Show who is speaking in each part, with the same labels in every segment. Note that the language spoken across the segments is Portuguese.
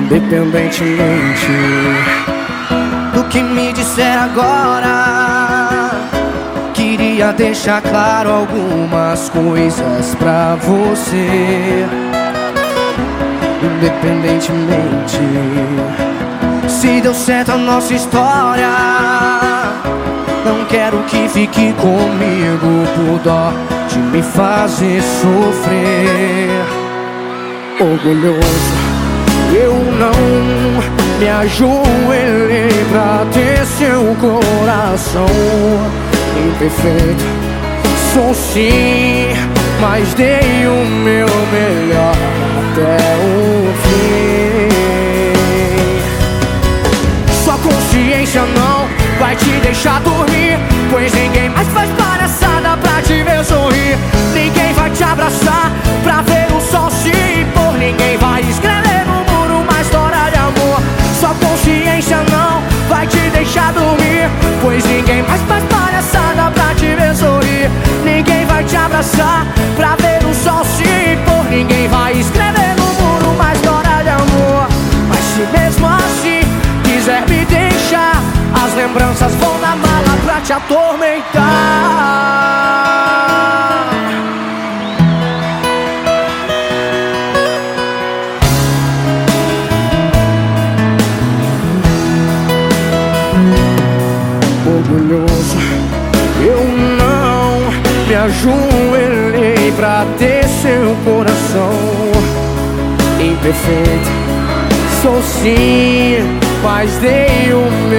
Speaker 1: Independentemente do que me disser agora, queria deixar claro algumas coisas pra você. Independentemente se deu certo a nossa história, não quero que fique comigo por dó de me fazer sofrer. Orgulhoso, eu não me ajoelhei pra ter seu coração imperfeito. Sou sim, mas dei o meu melhor até o fim. Sua consciência não vai te deixar lembranças vão na mala pra te atormentar. Orgulhoso, eu não me ajoelhei pra ter seu coração imperfeito. Sou sim, mas dei o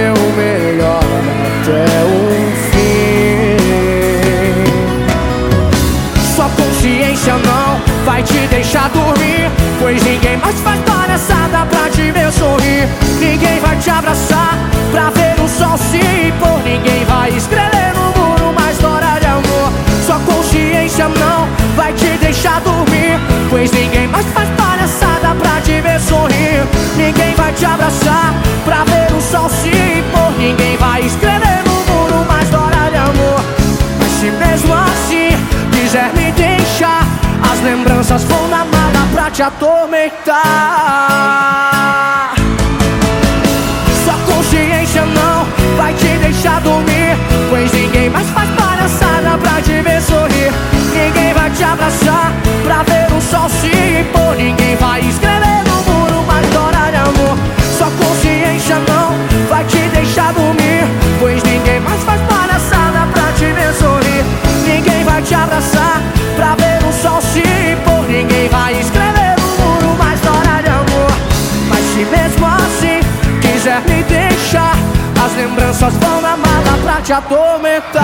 Speaker 1: Sua consciência não vai te deixar dormir, pois ninguém mais faz palhaçada pra te ver sorrir. Ninguém vai te abraçar pra ver o sol se pôr. Ninguém vai escrever no muro uma história de amor. Sua consciência não vai te deixar dormir, pois ninguém mais faz palhaçada pra te ver sorrir. Ninguém vai te abraçar pra ver o sol se pôr. Ninguém vai escrever no muro uma história de amor. Mas se mesmo assim quiser me as lembranças vão na mala pra te atormentar. Sua consciência não vai te deixar dormir, pois ninguém mais faz palhaçada pra te ver sorrir. Ninguém vai te abraçar pra ver o sol se pôr. Ninguém vai escrever no muro uma história de amor. Sua consciência não vai te deixar dormir, pois ninguém mais faz palhaçada pra te ver sorrir. Ninguém vai te abraçar quiser me deixar, as lembranças vão na mala pra te atormentar.